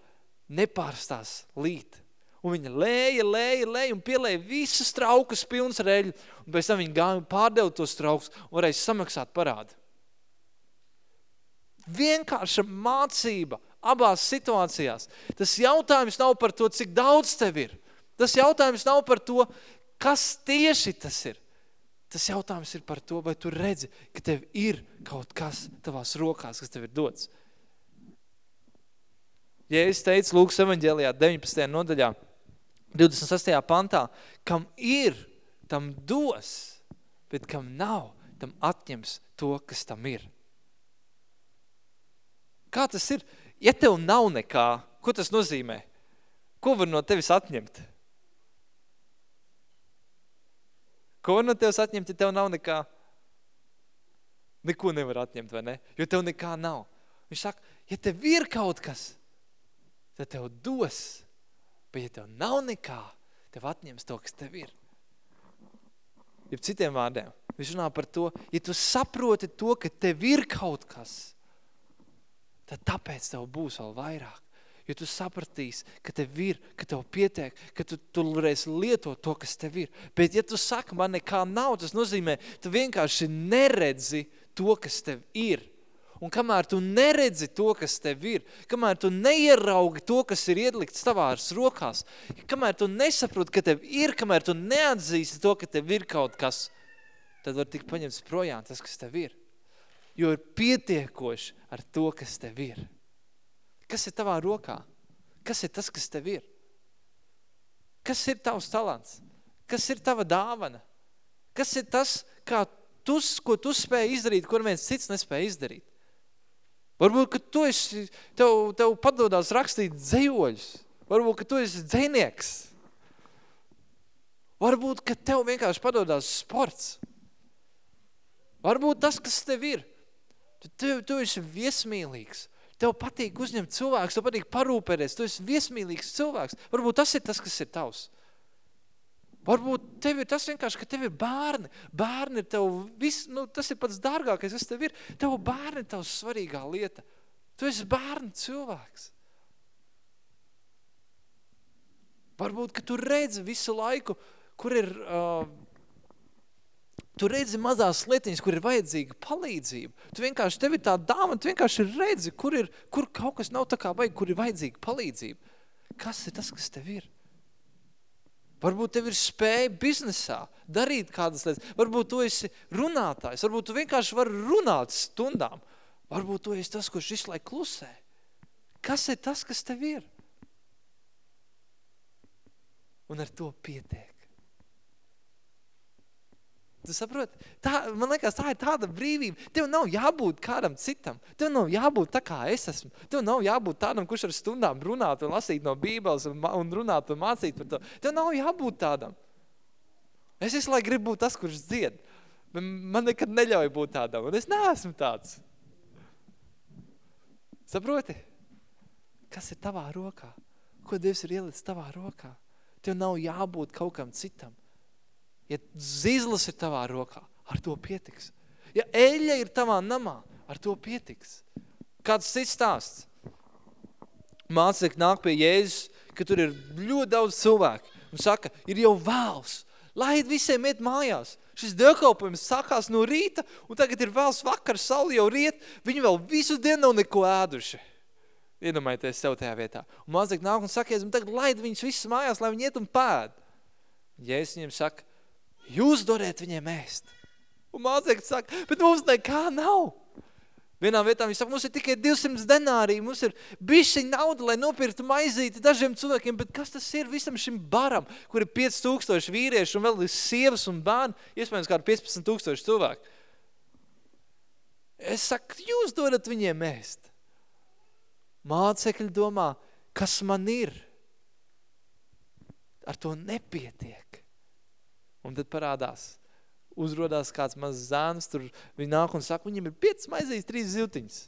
nepārstās līt. Un viņa lēja, lēja, lēja un pielēja visas traukas pilnas ar eļu. Un pēc tam viņa gāja pārdeva tos traukus un varēja samaksāt parādu. Vienkārša mācība abās situācijās. Tas jautājums nav par to, cik daudz tev ir. Tas jautājums nav par to, kas tieši tas ir. Tas jautājums ir par to, vai tu redzi, ka tev ir kaut kas tavās rokās, kas tev ir dots. Ja es teicu Lūkas evaņģēlijā 19. nodaļā, 28. pantā, kam ir, tam dos, bet kam nav, tam atņems to, kas tam ir. Kā tas ir? Ja tev nav nekā, ko tas nozīmē? Ko var no tevis atņemt? Ko var no tevis atņemt, ja tev nav nekā? Neko nevar atņemt, vai ne? Jo tev nekā nav. Viņš saka, ja tev ir kaut kas, tad tev dos. Bet ja tev nav nekā, tev atņems to, kas tev ir. Ja citiem vārdiem, viņš runā par to, ja tu saproti to, ka tev ir kaut kas, tad tāpēc tev būs vēl vairāk. Jo tu sapratīsi, ka tev ir, ka tev pietiek, ka tu, tu varēsi lietot to, kas tev ir. Bet ja tu saki, man nekā nav, tas nozīmē, tu vienkārši neredzi to, kas tev ir. Un kamēr tu neredzi to, kas tev ir, kamēr tu neieraugi to, kas ir iedlikts tavās rokās, kamēr tu nesaproti, ka tev ir, kamēr tu neatzīsti to, ka tev ir kaut kas, tad var tikt paņemts projām tas, kas tev ir. Jo ir pietiekoši ar to, kas tev ir. Kas ir tavā rokā? Kas ir tas, kas tev ir? Kas ir tavs talants? Kas ir tava dāvana? Kas ir tas, kā tu, ko tu spēj izdarīt, kur viens cits nespēja izdarīt? Varbūt, ka tu esi, tev, tev padodās rakstīt dzējoļus. Varbūt, ka tu esi dzēnieks. Varbūt, ka tev vienkārši padodās sports. Varbūt tas, kas tev ir. Tu, tu esi viesmīlīgs. Tev patīk uzņemt cilvēks, tev patīk parūpēties. Tu esi viesmīlīgs cilvēks. Varbūt tas ir tas, kas ir tavs. Varbūt tev ir tas vienkārši, ka tev ir bērni. Bērni ir tev viss, nu, tas ir pats dārgākais, kas tev ir. Tev bērni ir tavs svarīgā lieta. Tu esi bērni cilvēks. Varbūt, ka tu redzi visu laiku, kur ir, uh, tu redzi mazās lietiņas, kur ir vajadzīga palīdzība. Tu vienkārši, tev ir tā dāma, tu vienkārši redzi, kur, ir, kur kaut kas nav tā kā vajag, kur ir vajadzīga palīdzība. Kas ir tas, kas tev ir? Varbūt tev ir spēja biznesā darīt kādas lietas. Varbūt tu esi runātājs. Varbūt tu vienkārši vari runāt stundām. Varbūt tu esi tas, kurš visu laiku klusē. Kas ir tas, kas tev ir? Un ar to pietiek. Tu saproti? Tā, man liekas, tā ir tāda brīvība. Tev nav jābūt kādam citam. Tev nav jābūt tā, kā es esmu. Tev nav jābūt tādam, kurš ar stundām runāt un lasīt no bībeles un, un runāt un mācīt par to. Tev nav jābūt tādam. Es visu laiku gribu būt tas, kurš dzied. Man nekad neļauj būt tādam. Un es neesmu tāds. Saproti? Kas ir tavā rokā? Ko Dievs ir ielicis tavā rokā? Tev nav jābūt kaut kam citam. Ja zizlis ir tavā rokā, ar to pietiks. Ja eļļa ir tavā namā, ar to pietiks. Kāds cits stāsts? Mācekļi nāk pie Jēzus, ka tur ir ļoti daudz cilvēku un saka, ir jau vēls, laid visiem iet mājās. Šis dievkalpojums sākās no rīta, un tagad ir vēls vakar, sauli jau riet, viņi vēl visu dienu nav neko ēduši. Iedomājieties sev tajā vietā. Un mazliet nāk un saka, un tagad laid viņus visus mājās, lai viņi iet un pēd. Jēzus viņiem saka, jūs doriet viņiem ēst. Un mācekļi saka, bet mums nekā nav. Vienā vietā viņi saka, mums ir tikai 200 denārī, mums ir bišķiņ nauda, lai nopirktu maizīti dažiem cilvēkiem, bet kas tas ir visam šim baram, kur ir 5000 vīrieši un vēl ir sievas un bērni, iespējams kādu 15 tūkstoši cilvēku. Es saku, jūs dodat viņiem ēst. Mācekļi domā, kas man ir? Ar to nepietiek. Un tad parādās uzrodās kāds mazs zēns, tur viņi nāk un saka, viņam ir 5 maizīs, 3 ziltiņas.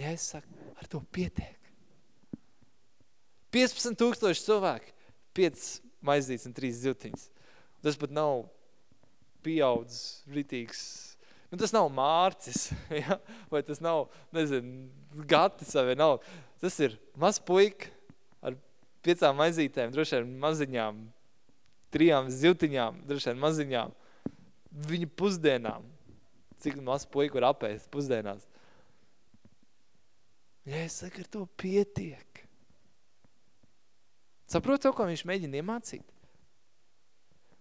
Ja es saku, ar to pietiek. 15 tūkstoši cilvēki, 5 maizītes un 3 ziltiņas. Tas pat nav pieaudzis, ritīgs. Nu, tas nav mārcis, ja? vai tas nav, nezinu, gatis vai nav. Tas ir maz puika ar piecām maizītēm, droši vien maziņām, trijām ziltiņām, droši vien maziņām viņa pusdienām. Cik maz puika var apēst pusdienās. Ja es saku, ar to pietiek. Saprot to, ko viņš mēģina iemācīt?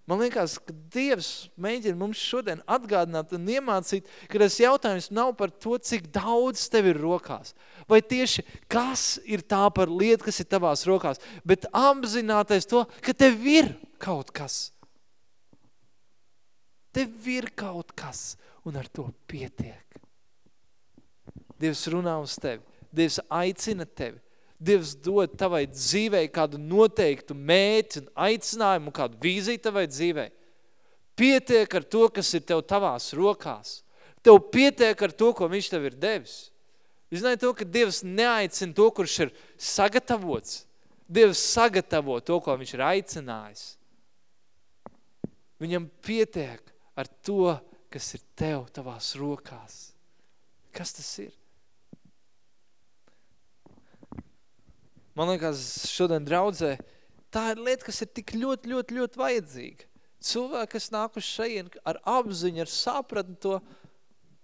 Man liekas, ka Dievs mēģina mums šodien atgādināt un iemācīt, ka tas jautājums nav par to, cik daudz tev ir rokās. Vai tieši kas ir tā par lietu, kas ir tavās rokās, bet apzināties to, ka tev ir kaut kas. Tev ir kaut kas, un ar to pietiek. Dievs runā uz tevi. Dievs aicina tevi. Dievs dod tavai dzīvei kādu noteiktu mērķi un aicinājumu, kādu vīziju tavai dzīvei. Pietiek ar to, kas ir tev tavās rokās. Tev pietiek ar to, ko viņš tev ir devis. Jūs zināt to, ka Dievs neaicina to, kurš ir sagatavots. Dievs sagatavo to, ko viņš ir aicinājis. Viņam pietiek ar to, kas ir tev tavās rokās. Kas tas ir? Man liekas, šodien draudzē, tā ir lieta, kas ir tik ļoti, ļoti, ļoti vajadzīga. Cilvēki, kas nāk uz šeien ar apziņu, ar sapratni to,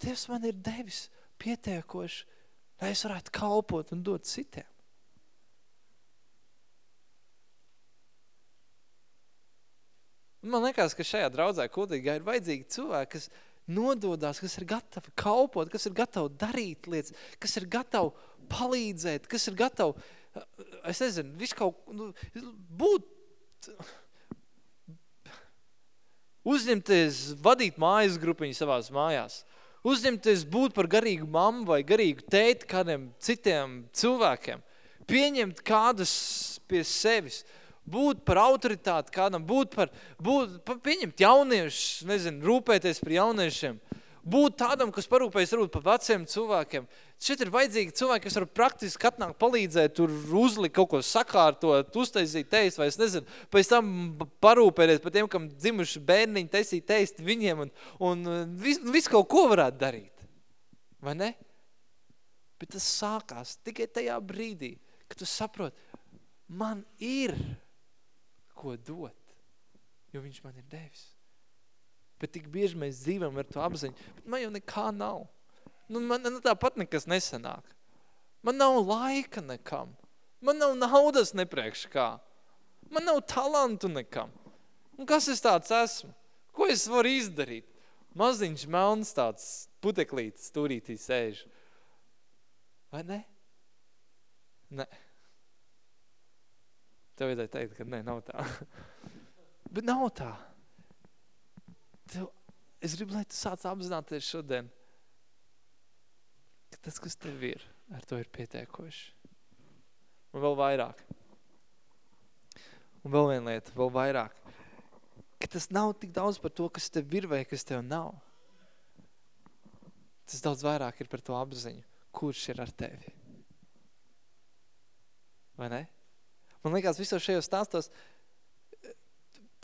Dievs man ir devis pietiekoši, lai es varētu kalpot un dot citiem. Man liekas, ka šajā draudzē kultīgā ir vajadzīgi cilvēki, kas nododās, kas ir gatavi kalpot, kas ir gatavi darīt lietas, kas ir gatavi palīdzēt, kas ir gatavi, es nezinu, visu kaut, nu, būt, uzņemties, vadīt mājas grupiņu savās mājās, uzņemties būt par garīgu mammu vai garīgu tēti kādiem citiem cilvēkiem, pieņemt kādus pie sevis, būt par autoritāti kādam, būt par, būt, par pieņemt jauniešus, nezinu, rūpēties par jauniešiem, būt tādam, kas parūpējas varbūt par veciem cilvēkiem. Šeit ir vajadzīgi cilvēki, kas var praktiski atnāk palīdzēt, tur uzlikt kaut ko sakārtot, uztaisīt teist, vai es nezinu, pēc tam parūpēties par tiem, kam dzimuši bērniņi, taisīt teist viņiem un, un visu vis kaut ko varētu darīt. Vai ne? Bet tas sākās tikai tajā brīdī, kad tu saproti, man ir ko dot, jo viņš man ir devis. Bet tik bieži mēs dzīvam ar to apziņu, bet man jau nekā nav. Nu, man nu, tāpat nekas nesanāk. Man nav laika nekam. Man nav naudas nepriekš kā. Man nav talantu nekam. Un kas es tāds esmu? Ko es varu izdarīt? Maziņš melns tāds puteklītis stūrītī sēž. Vai ne? Ne. Tev vajadzēja teikt, ka nē, nav tā. Bet nav tā. Tev, es gribu, lai tu sāc apzināties šodien, ka tas, kas tev ir, ar to ir pietiekoši. Un vēl vairāk. Un vēl viena lieta, vēl vairāk. Ka tas nav tik daudz par to, kas tev ir vai kas tev nav. Tas daudz vairāk ir par to apziņu, kurš ir ar tevi. Vai ne? Man liekas, visos šajos stāstos,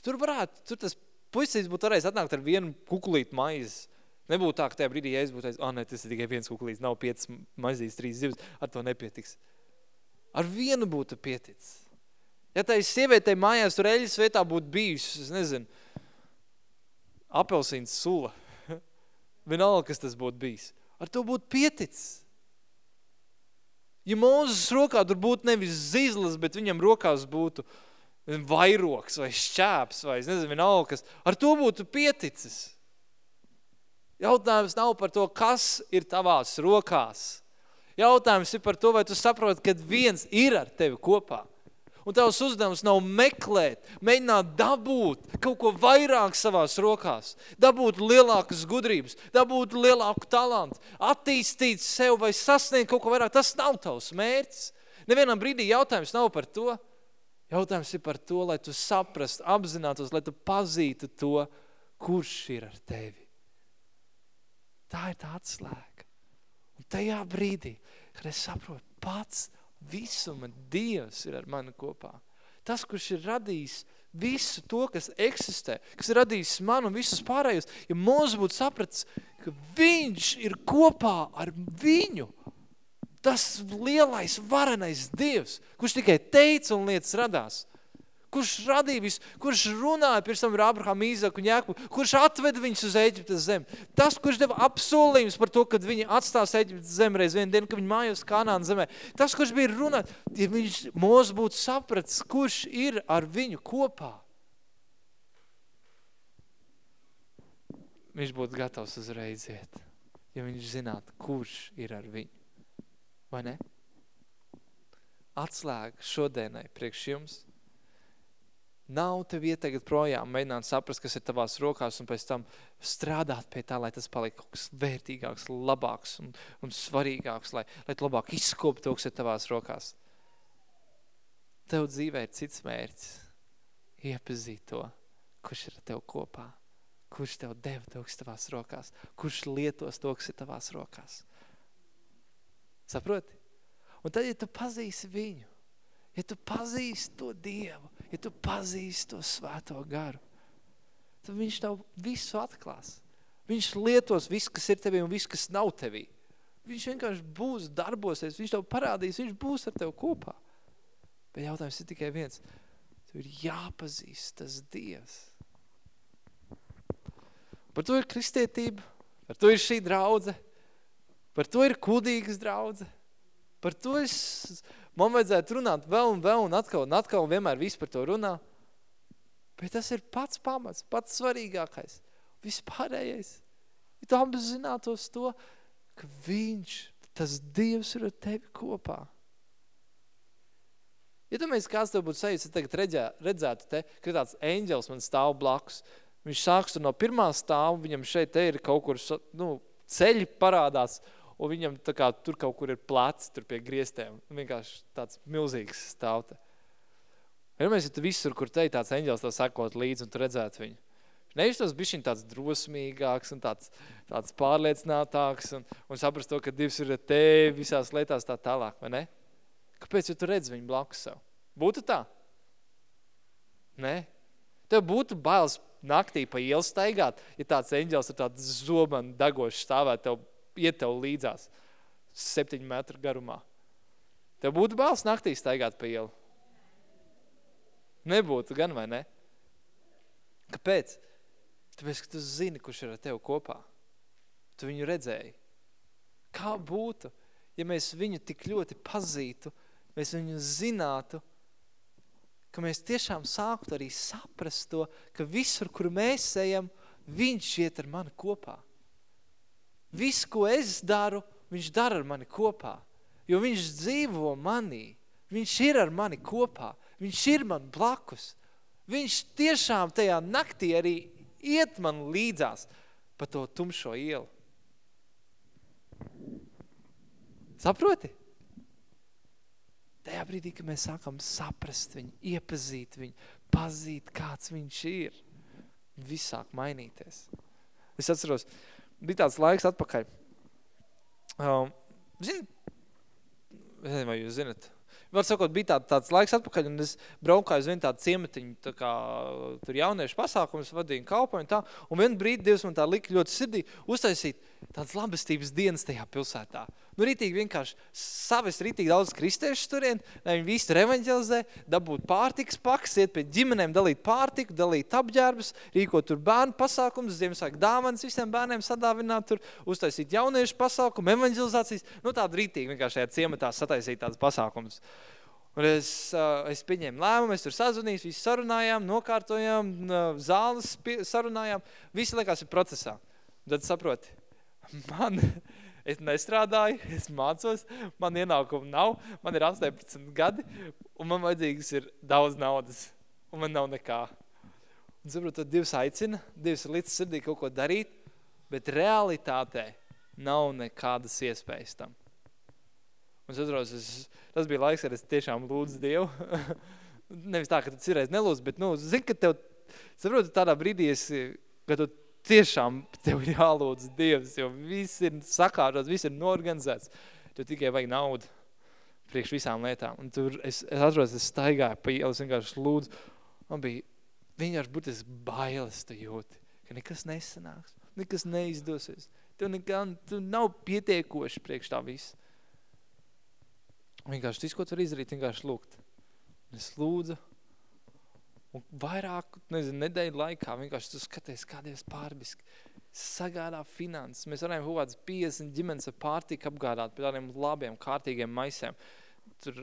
tur varētu, tur tas puisīs būtu varējis atnākt ar vienu kukulītu maizes. Nebūtu tā, ka tajā brīdī, ja es būtu, ah, ne, tas ir tikai viens kukulīts, nav piecas maizīs, trīs zivs, ar to nepietiks. Ar vienu būtu pieticis. Ja tai sievietei mājās tur eļas vietā būtu bijusi, es nezinu, apelsīns sula, vienalga, kas tas būtu bijis, ar to būtu pieticis. Ja Mūzes rokā tur būtu nevis zizlas, bet viņam rokās būtu vairoks vai šķēps vai es nezinu, vienalga, kas, ar to būtu pieticis. Jautājums nav par to, kas ir tavās rokās. Jautājums ir par to, vai tu saproti, ka viens ir ar tevi kopā. Un tavs uzdevums nav meklēt, mēģināt dabūt kaut ko vairāk savās rokās, dabūt lielākas gudrības, dabūt lielāku talantu, attīstīt sev vai sasniegt kaut ko vairāk. Tas nav tavs mērķis. Nevienam brīdī jautājums nav par to. Jautājums ir par to, lai tu saprast, apzinātos, lai tu pazītu to, kurš ir ar tevi. Tā ir tā atslēga. Un tajā brīdī, kad es saprotu, pats visuma Dievs ir ar mani kopā. Tas, kurš ir radījis visu to, kas eksistē, kas ir radījis manu un visus pārējos, ja mūs būtu sapratis, ka viņš ir kopā ar viņu, tas lielais, varenais Dievs, kurš tikai teica un lietas radās, kurš radīja visu, kurš runāja pirms tam ar Abrahamu, Īzaku un Jāku, kurš atveda viņus uz Eģiptes zemi. Tas, kurš deva apsolījums par to, kad viņi atstās Eģiptes zemi reiz vienu dienu, ka viņi mājos Kanāna zemē. Tas, kurš bija runāt, ja viņš mūs būtu sapratis, kurš ir ar viņu kopā. Viņš būtu gatavs uzreiz iet, ja viņš zinātu, kurš ir ar viņu. Vai ne? Atslēga šodienai priekš jums – Nav tev iet tagad projām, mēģināt saprast, kas ir tavās rokās un pēc tam strādāt pie tā, lai tas paliek kaut kas vērtīgāks, labāks un, un svarīgāks, lai, lai tu labāk izkopi to, kas ir tavās rokās. Tev dzīvē ir cits mērķis. Iepazīt to, kurš ir tev kopā, kurš tev deva to, kas tavās rokās, kurš lietos to, kas ir tavās rokās. Saproti? Un tad, ja tu pazīsi viņu, ja tu pazīsti to Dievu, ja tu pazīsti to svēto garu, tad viņš tev visu atklās. Viņš lietos visu, kas ir tevī un visu, kas nav tevī. Viņš vienkārši būs darbosies, viņš tev parādīs, viņš būs ar tev kopā. Bet jautājums ir tikai viens. Tev ir jāpazīst tas Dievs. Par to ir kristietība, par to ir šī draudze, par to ir kudīgas draudze, par to es Man vajadzētu runāt vēl un vēl un atkal un atkal un vienmēr viss par to runā. Bet tas ir pats pamats, pats svarīgākais, vispārējais. Ja tu apzinātos to, ka viņš, tas Dievs ir ar tevi kopā. Ja kāds tev būtu sajūts, tagad redzē, redzētu te, ka tāds eņģels man stāv blakus. Viņš sāks no pirmā stāva, viņam šeit te ir kaut kur, nu, ceļi parādās, un viņam tā kā tur kaut kur ir plats, tur pie griestēm. Vienkārši tāds milzīgs stāvte. Vienmēr, ja tu visur, kur te tāds eņģels tev sakot līdzi un tu redzētu viņu. Nevis bišķiņ tāds drosmīgāks un tāds, tāds pārliecinātāks un, un saprast to, ka Dievs ir te visās lietās tā tālāk, vai ne? Kāpēc, ja tu redz viņu blakus sev? Būtu tā? Nē. Tev būtu bailes naktī pa ielu staigāt, ja tāds eņģels ar tādu zobanu dagošu stāvēt tev iet tev līdzās septiņu metru garumā. Tev būtu bāls naktī staigāt pa ielu? Nebūtu gan, vai ne? Kāpēc? Tāpēc, ka tu zini, kurš ir ar tevi kopā. Tu viņu redzēji. Kā būtu, ja mēs viņu tik ļoti pazītu, mēs viņu zinātu, ka mēs tiešām sāktu arī saprast to, ka visur, kur mēs ejam, viņš iet ar mani kopā. Viss, ko es daru, viņš dara ar mani kopā. Jo viņš dzīvo manī. Viņš ir ar mani kopā. Viņš ir man blakus. Viņš tiešām tajā naktī arī iet man līdzās pa to tumšo ielu. Saproti? Tajā brīdī, kad mēs sākam saprast viņu, iepazīt viņu, pazīt, kāds viņš ir, viss sāk mainīties. Es atceros, uh, bija tāds laiks atpakaļ. Um, zin, nezinu, vai jūs zinat, var sakot, bija tā, tāds laiks atpakaļ, un es braukāju uz vienu tādu ciematiņu, tā kā tur jauniešu pasākums, vadīju kalpoju un tā, un vienu brīdi Dievs man tā lika ļoti sirdī uztaisīt tādas labestības dienas tajā pilsētā. Nu, rītīgi vienkārši savest rītīgi daudz kristiešu turien, lai viņi visi tur evaņģelizē, dabūt pārtikas pakas, iet pie ģimenēm, dalīt pārtiku, dalīt apģērbus, rīkot tur bērnu pasākumus, Ziemassvētku dāvanas visiem bērniem sadāvināt tur, uztaisīt jauniešu pasākumu, evaņģelizācijas, nu tādu rītīgi vienkārši šajā ciematā sataisīt tādas pasākumus. Un es, es pieņēmu lēmumu, es tur sazvanījos, visi sarunājām, nokārtojām, zāles sarunājām, visi liekas ir procesā. Tad saproti, man es nestrādāju, es mācos, man ienākumu nav, man ir 18 gadi, un man vajadzīgs ir daudz naudas, un man nav nekā. Un saprot, tad Dievs aicina, Dievs ir līdz sirdī kaut ko darīt, bet realitātē nav nekādas iespējas tam. Un es atceros, es, tas bija laiks, kad es tiešām lūdzu Dievu. Nevis tā, ka tu cirreiz nelūdzu, bet, nu, zini, ka tev, saprot, tādā brīdī, es, kad tu tiešām tev ir jālūdz Dievs, jo viss ir sakārtots, viss ir norganizēts. Tev tikai vajag naudu priekš visām lietām. Un tur es, es atrodos, es staigāju pa ielas, vienkārši lūdzu. Man bija vienkārši būtiski bailes tu jūti, ka nekas nesanāks, nekas neizdosies. Tev nekā, tu nav pietiekoši priekš tā viss. Vienkārši viss, ko tu var izdarīt, vienkārši lūgt. Es lūdzu, Un vairāk, nezinu, nedēļu laikā vienkārši tu skaties, kā Dievs pārbiski sagādā finanses. Mēs varējām kaut kādas 50 ģimenes ar pārtiku apgādāt pie tādiem labiem, kārtīgiem maisiem. Tur,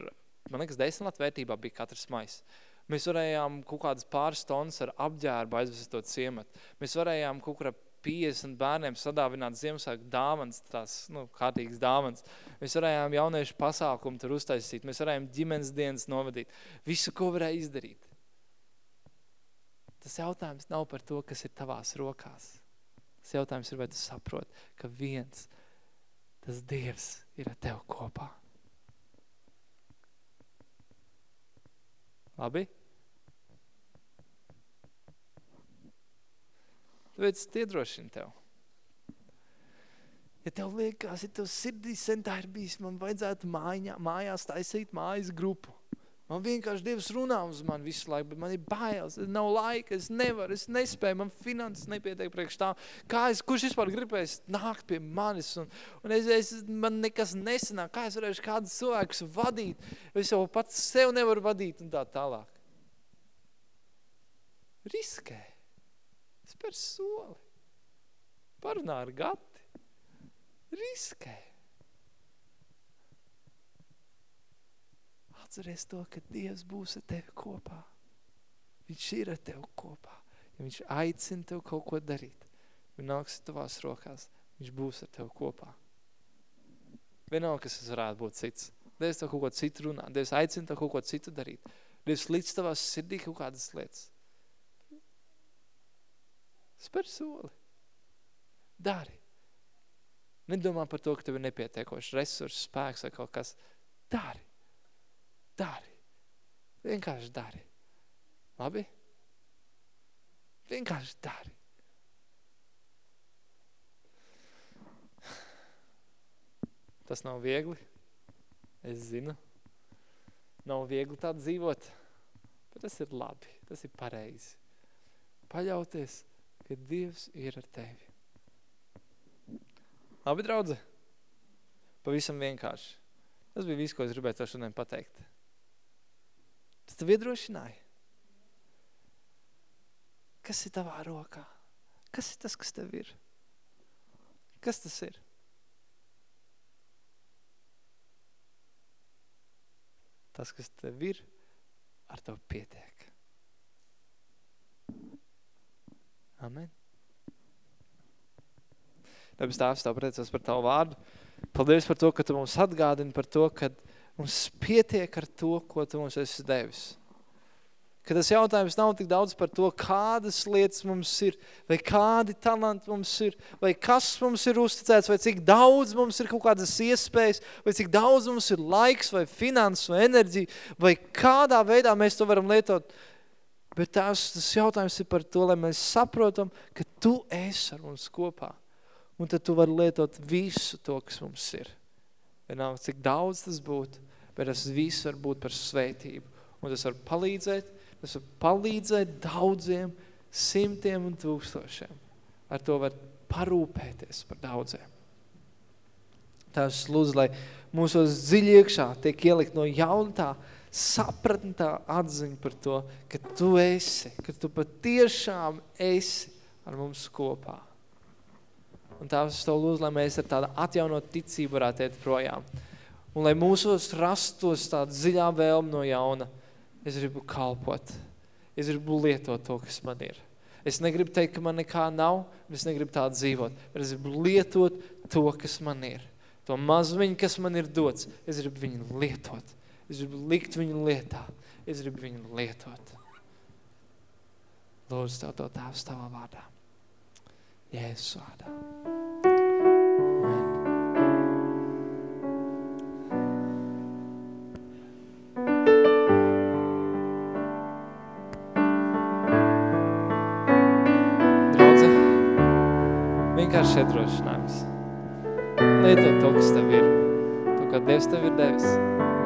man liekas, 10 lat vērtībā bija katrs mais. Mēs varējām kaut kādas pāris tonnas ar apģērbu aizvest to ciematu. Mēs varējām kaut kur 50 bērniem sadāvināt Ziemassvētku dāvans, tās, nu, kārtīgas dāvans. Mēs varējām jauniešu pasākumu tur uztaisīt. Mēs varējām ģimenes dienas novadīt. Visu, ko varēja izdarīt. Tas jautājums nav par to, kas ir tavās rokās. Tas jautājums ir, vai tu saprot, ka viens, tas Dievs ir ar tev kopā. Labi? Tāpēc es iedrošinu tev. Ja tev liekas, ja tev sirdī sen tā ir bijis, man vajadzētu mājā, mājās taisīt mājas grupu. Man vienkārši Dievs runā uz mani visu laiku, bet man ir bailes, nav laika, es nevaru, es nespēju, man finanses nepietiek priekš tā. Kā es, kurš vispār gribēs nākt pie manis, un, un es, es, man nekas nesanāk, kā es varēšu kādus cilvēkus vadīt, es jau pats sev nevaru vadīt un tā tālāk. Riskē, spēr soli, parunā ar gati, riskē. Atceries to, ka Dievs būs ar tevi kopā. Viņš ir ar tevi kopā. Ja viņš aicina tev kaut ko darīt, nāks tavās rokās, viņš būs ar tevi kopā. Vienalga, kas tas varētu būt cits. Dievs tev kaut ko citu runā, Dievs aicina tev kaut ko citu darīt. Dievs līdz tavās sirdī kaut kādas lietas. Spēr soli. Dari. Nedomā par to, ka tev ir nepietiekoši resursi, spēks vai kaut kas. Dari. Dari. Vienkārši dari. Labi? Vienkārši dari. Tas nav viegli. Es zinu. Nav viegli tā dzīvot. Bet tas ir labi. Tas ir pareizi. Paļauties, ka Dievs ir ar tevi. Labi, draudze? Pavisam vienkārši. Tas bija viss, ko es gribēju tev šodien pateikt. Tas tev iedrošināja. Kas ir tavā rokā? Kas ir tas, kas tev ir? Kas tas ir? Tas, kas tev ir, ar tev pietiek. Amen. Debes tēvs, tev priecās par tavu vārdu. Paldies par to, ka tu mums atgādini par to, ka Mums pietiek ar to, ko tu mums esi devis. Ka tas jautājums nav tik daudz par to, kādas lietas mums ir, vai kādi talanti mums ir, vai kas mums ir uzticēts, vai cik daudz mums ir kaut kādas iespējas, vai cik daudz mums ir laiks, vai finanses, vai enerģija, vai kādā veidā mēs to varam lietot. Bet tās, tas jautājums ir par to, lai mēs saprotam, ka tu esi ar mums kopā. Un tad tu vari lietot visu to, kas mums ir. Vienalga, cik daudz tas būtu, bet tas viss var būt par svētību. Un tas var palīdzēt, tas var palīdzēt daudziem, simtiem un tūkstošiem. Ar to var parūpēties par daudziem. Tās lūdzu, lai mūsos dziļi iekšā tiek ielikt no jauna sapratni, tā atziņa par to, ka tu esi, ka tu patiešām esi ar mums kopā. Un tās es to lūdzu, lai mēs ar tādu atjaunot ticību varētu iet projām. Un lai mūsos rastos tāda dziļā vēlme no jauna, es gribu kalpot, es gribu lietot to, kas man ir. Es negribu teikt, ka man nekā nav, es negribu tā dzīvot, bet es gribu lietot to, kas man ir. To mazmiņu, kas man ir dots, es gribu viņu lietot. Es gribu likt viņu lietā. Es gribu viņu lietot. Lūdzu, Tev to tēvs Tavā vārdā. Jēzus vārdā. Vienkārši iedrošinājums. Lietot to, kas tev ir. To, kā Dievs tev ir devis,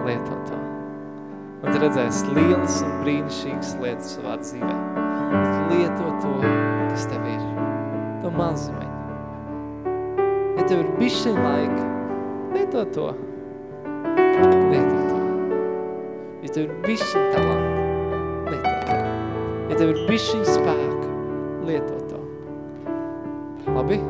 lietot to. Un tu redzēsi lielas un brīnišķīgas lietas savā dzīvē. Bet lietot to, kas tev ir. To mazumiņu. Ja tev ir bišķiņ laika, lietot to. Lietot to. Ja tev ir bišķiņ talanta, lietot to. Ja tev ir bišķiņ spēka, lietot to. Labi?